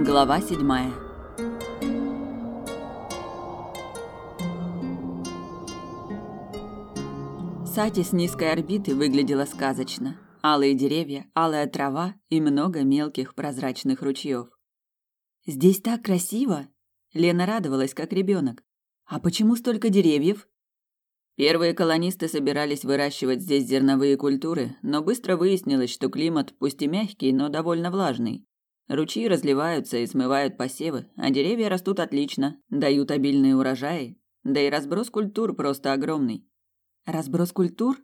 Глава седьмая. Сати с низкой орбиты выглядела сказочно. Алые деревья, алая трава и много мелких прозрачных ручьев. «Здесь так красиво!» Лена радовалась, как ребенок. «А почему столько деревьев?» Первые колонисты собирались выращивать здесь зерновые культуры, но быстро выяснилось, что климат пусть и мягкий, но довольно влажный. Ручьи разливаются и смывают посевы, а деревья растут отлично, дают обильные урожаи, да и разброс культур просто огромный. Разброс культур?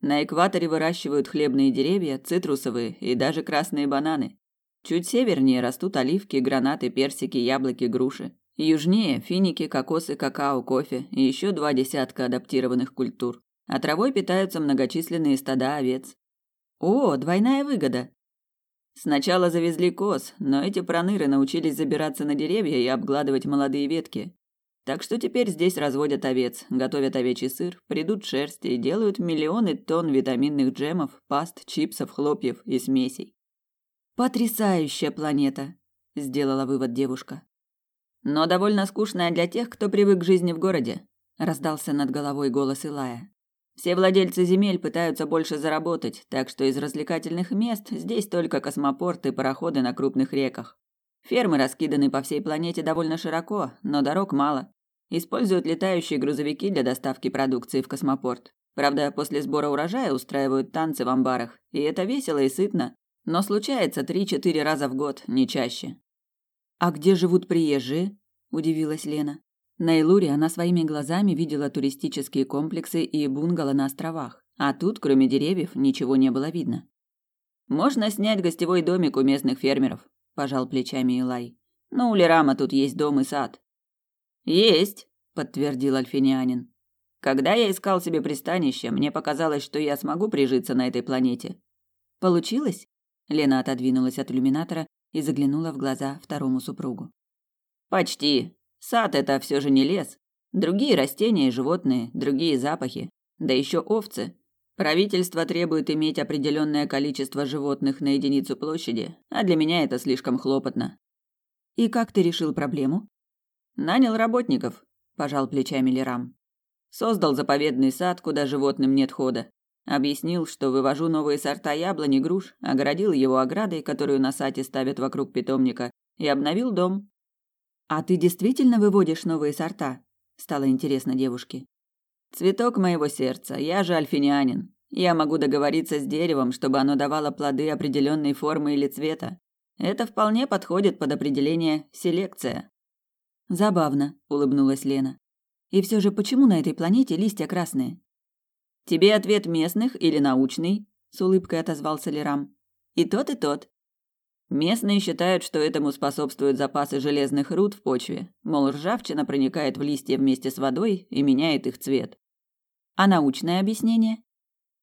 На экваторе выращивают хлебные деревья, цитрусовые и даже красные бананы. Чуть севернее растут оливки, гранаты, персики, яблоки, груши. Южнее – финики, кокосы, какао, кофе и еще два десятка адаптированных культур. А травой питаются многочисленные стада овец. О, двойная выгода! Сначала завезли коз, но эти проныры научились забираться на деревья и обгладывать молодые ветки. Так что теперь здесь разводят овец, готовят овечий сыр, придут шерсти и делают миллионы тонн витаминных джемов, паст, чипсов, хлопьев и смесей. Потрясающая планета, сделала вывод девушка. Но довольно скучная для тех, кто привык к жизни в городе, раздался над головой голос Илая. Все владельцы земель пытаются больше заработать, так что из развлекательных мест здесь только космопорты и пароходы на крупных реках. Фермы раскиданы по всей планете довольно широко, но дорог мало. Используют летающие грузовики для доставки продукции в космопорт. Правда, после сбора урожая устраивают танцы в амбарах, и это весело и сытно, но случается три-четыре раза в год, не чаще. А где живут приезжие? удивилась Лена. На Илуре она своими глазами видела туристические комплексы и бунгало на островах, а тут, кроме деревьев, ничего не было видно. Можно снять гостевой домик у местных фермеров, пожал плечами Илай. Но у Лерама тут есть дом и сад. Есть, подтвердил Альфинианин. Когда я искал себе пристанище, мне показалось, что я смогу прижиться на этой планете. Получилось? Лена отодвинулась от иллюминатора и заглянула в глаза второму супругу. Почти, Сад это все же не лес. Другие растения и животные, другие запахи, да еще овцы. Правительство требует иметь определенное количество животных на единицу площади, а для меня это слишком хлопотно. И как ты решил проблему? Нанял работников, пожал плечами Лерам. Создал заповедный сад, куда животным нет хода. Объяснил, что вывожу новые сорта яблони, груш, оградил его оградой, которую на сате ставят вокруг питомника, и обновил дом. «А ты действительно выводишь новые сорта?» – стало интересно девушке. «Цветок моего сердца, я же альфинянин. Я могу договориться с деревом, чтобы оно давало плоды определенной формы или цвета. Это вполне подходит под определение селекция». «Забавно», – улыбнулась Лена. «И все же почему на этой планете листья красные?» «Тебе ответ местных или научный?» – с улыбкой отозвался Лерам. «И тот, и тот. Местные считают, что этому способствуют запасы железных руд в почве, мол, ржавчина проникает в листья вместе с водой и меняет их цвет. А научное объяснение?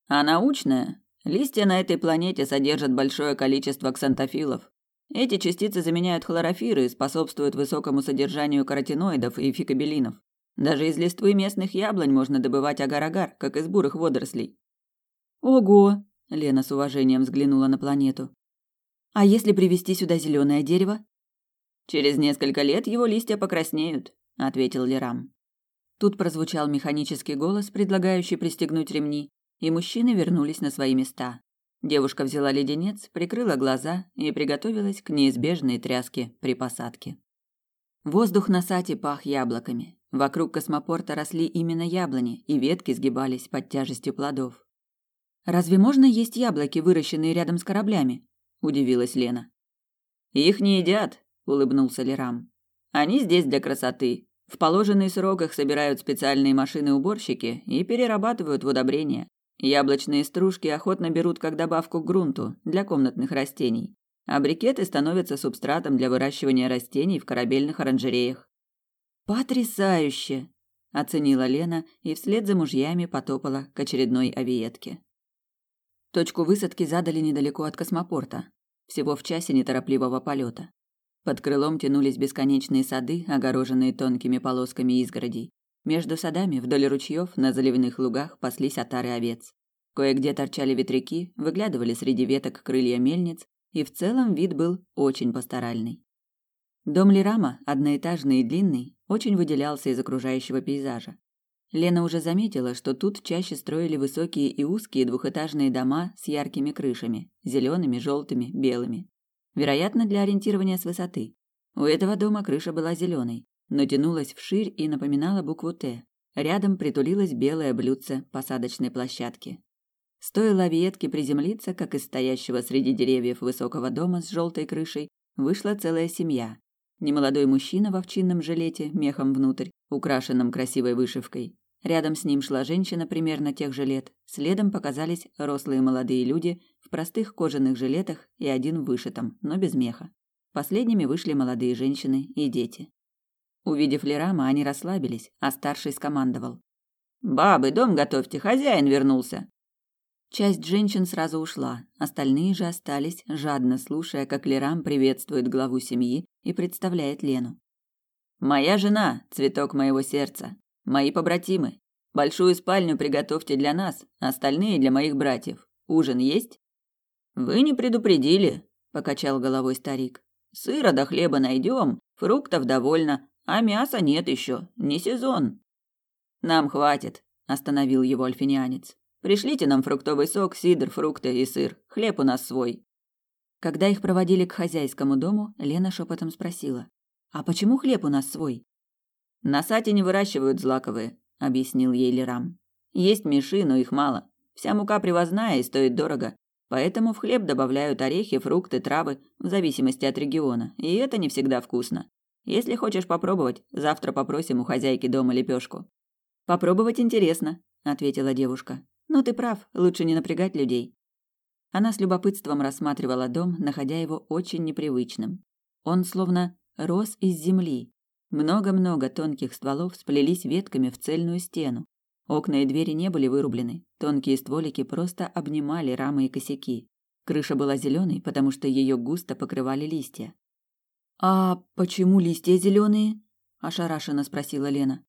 А научное? Листья на этой планете содержат большое количество ксантофилов. Эти частицы заменяют хлорофиры и способствуют высокому содержанию каротиноидов и фикобелинов. Даже из листвы местных яблонь можно добывать агар-агар, как из бурых водорослей. Ого, Лена с уважением взглянула на планету. А если привезти сюда зеленое дерево? Через несколько лет его листья покраснеют, ответил Лерам. Тут прозвучал механический голос, предлагающий пристегнуть ремни, и мужчины вернулись на свои места. Девушка взяла леденец, прикрыла глаза и приготовилась к неизбежной тряске при посадке. Воздух на сате пах яблоками. Вокруг космопорта росли именно яблони, и ветки сгибались под тяжестью плодов. Разве можно есть яблоки, выращенные рядом с кораблями? Удивилась Лена. Их не едят, улыбнулся Лерам. Они здесь для красоты. В положенный срок их собирают специальные машины-уборщики и перерабатывают в удобрения. Яблочные стружки охотно берут как добавку к грунту для комнатных растений, а брикеты становятся субстратом для выращивания растений в корабельных оранжереях. Потрясающе, оценила Лена и вслед за мужьями потопала к очередной авиетке. Точку высадки задали недалеко от космопорта, всего в часе неторопливого полета. Под крылом тянулись бесконечные сады, огороженные тонкими полосками изгородей. Между садами вдоль ручьев на заливных лугах паслись отары овец. Кое-где торчали ветряки, выглядывали среди веток крылья мельниц, и в целом вид был очень пасторальный. Дом Лерама, одноэтажный и длинный, очень выделялся из окружающего пейзажа. Лена уже заметила, что тут чаще строили высокие и узкие двухэтажные дома с яркими крышами, зелеными, желтыми, белыми. Вероятно, для ориентирования с высоты. У этого дома крыша была зеленой, но тянулась вширь и напоминала букву «Т». Рядом притулилось белое блюдце посадочной площадки. Стоило ветке приземлиться, как из стоящего среди деревьев высокого дома с желтой крышей вышла целая семья. Немолодой мужчина в овчинном жилете, мехом внутрь, украшенном красивой вышивкой. Рядом с ним шла женщина примерно тех же лет. Следом показались рослые молодые люди в простых кожаных жилетах и один вышитом, но без меха. Последними вышли молодые женщины и дети. Увидев Лерама, они расслабились, а старший скомандовал. «Бабы, дом готовьте, хозяин вернулся!» Часть женщин сразу ушла, остальные же остались, жадно слушая, как Лерам приветствует главу семьи и представляет Лену. «Моя жена, цветок моего сердца. Мои побратимы. Большую спальню приготовьте для нас, остальные для моих братьев. Ужин есть?» «Вы не предупредили», — покачал головой старик. «Сыра до хлеба найдем, фруктов довольно, а мяса нет еще, не сезон». «Нам хватит», — остановил его альфинянец. Пришлите нам фруктовый сок, сидр, фрукты и сыр. Хлеб у нас свой. Когда их проводили к хозяйскому дому, Лена шепотом спросила: "А почему хлеб у нас свой?" "На сате не выращивают злаковые", объяснил ей Лерам. "Есть меши, но их мало. Вся мука привозная и стоит дорого, поэтому в хлеб добавляют орехи, фрукты, травы в зависимости от региона, и это не всегда вкусно. Если хочешь попробовать, завтра попросим у хозяйки дома лепешку. Попробовать интересно, ответила девушка. Но ты прав, лучше не напрягать людей. Она с любопытством рассматривала дом, находя его очень непривычным. Он словно рос из земли. Много-много тонких стволов сплелись ветками в цельную стену. Окна и двери не были вырублены, тонкие стволики просто обнимали рамы и косяки. Крыша была зеленой, потому что ее густо покрывали листья. «А почему листья зеленые?» – ошарашенно спросила Лена.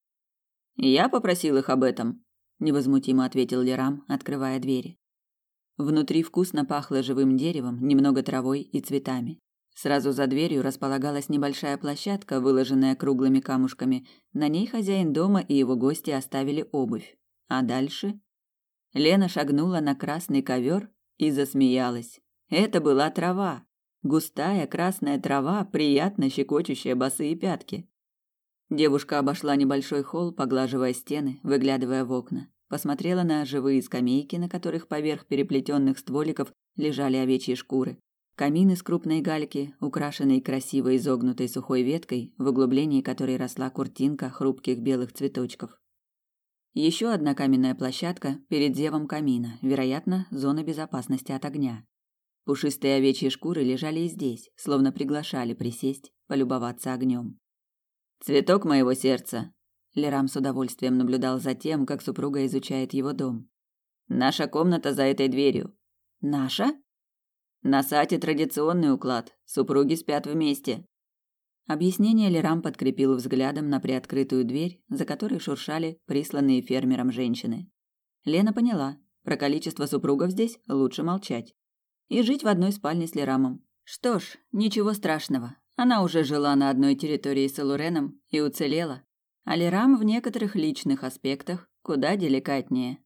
«Я попросил их об этом», невозмутимо ответил Лерам, открывая двери. Внутри вкусно пахло живым деревом, немного травой и цветами. Сразу за дверью располагалась небольшая площадка, выложенная круглыми камушками. На ней хозяин дома и его гости оставили обувь. А дальше Лена шагнула на красный ковер и засмеялась. Это была трава. Густая красная трава, приятно щекочущая босые пятки. Девушка обошла небольшой холл, поглаживая стены, выглядывая в окна. Посмотрела на живые скамейки, на которых поверх переплетенных стволиков лежали овечьи шкуры. Камин из крупной гальки, украшенный красиво изогнутой сухой веткой, в углублении которой росла куртинка хрупких белых цветочков. Еще одна каменная площадка перед зевом камина, вероятно, зона безопасности от огня. Пушистые овечьи шкуры лежали и здесь, словно приглашали присесть, полюбоваться огнем. Цветок моего сердца. Лерам с удовольствием наблюдал за тем, как супруга изучает его дом. Наша комната за этой дверью. Наша? На сате традиционный уклад. Супруги спят вместе. Объяснение Лерам подкрепил взглядом на приоткрытую дверь, за которой шуршали присланные фермером женщины. Лена поняла, про количество супругов здесь лучше молчать. И жить в одной спальне с Лерамом. Что ж, ничего страшного. Она уже жила на одной территории с Элуреном и уцелела. А Лерам в некоторых личных аспектах куда деликатнее.